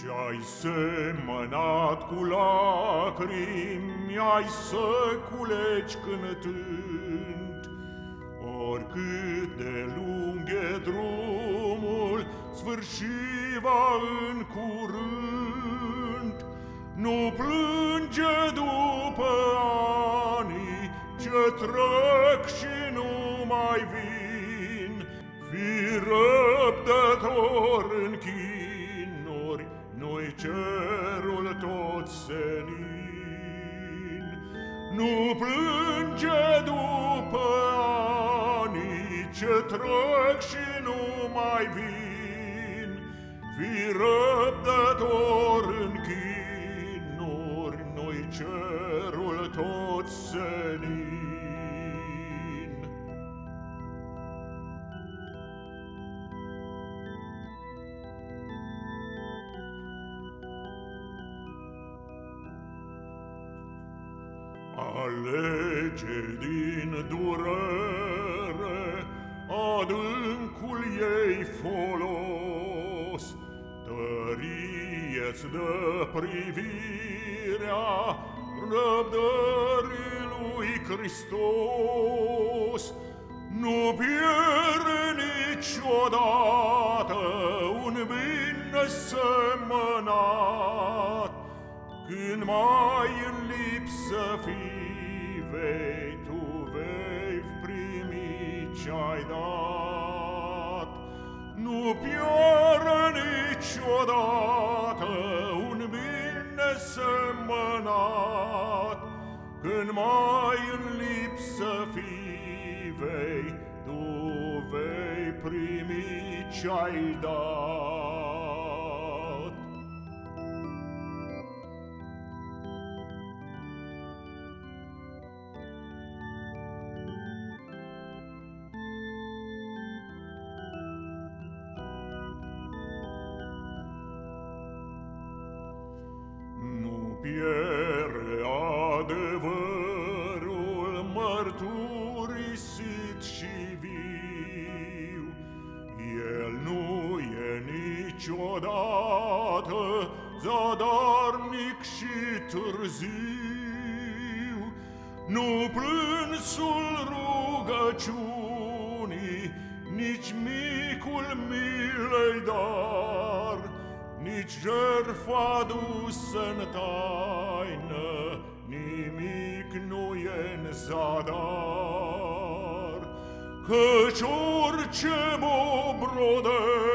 Ce-ai semănat cu lacrimi, ai să culegi cântând. Oricât de lung e drumul, sfârși va în curând. Nu plânge după anii ce trec și nu mai vin, fi răbdător în chin noi cerul tot senin. Nu plânge după anii ce trec și nu mai vin, fi răbdător în chinuri, noi cerul tot senin. Alege din durere adâncul ei folos, Tărie-ți dă privirea răbdării lui Hristos. Nu pierde niciodată un bine semănat, Când mai în lipsă fii, vei, tu vei primi ce-ai dat. Nu pioră niciodată un bine semănat, Când mai în lipsă fii, vei, tu vei primi ce-ai dat. Piere adevărul mărturisit și viu. El nu e niciodată zadarnic și târziu, nu plânsul rugăciunii, nici micul milei dar, nici jertfa dusă în taină, nimic nu e în zadar. Căci orice bobrodește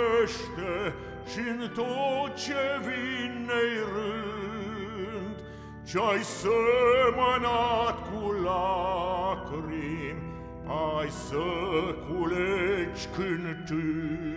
și în tot ce vine rând, Ce-ai semănat cu lacrimi, ai să culegi cântând.